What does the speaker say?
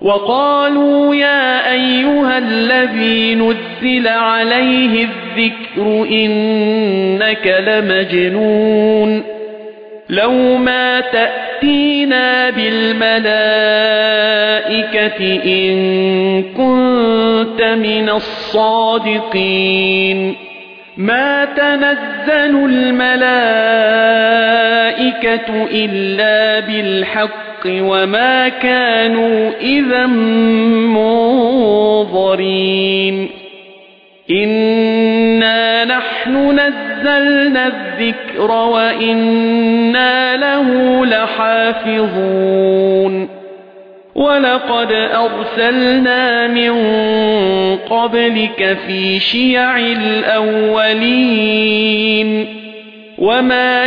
وقالوا يا أيها الذي نزل عليه الذكر إنك لمجنون لو ما تأتينا بالملائكة إن كنت من الصادقين ما تنزل الملائكة إلا بالحق وما كانوا إذا منظرين إنا نحن نزلنا الذكر وإنا له لحافظون ولقد أرسلنا من قبلك في شيع الأولين وما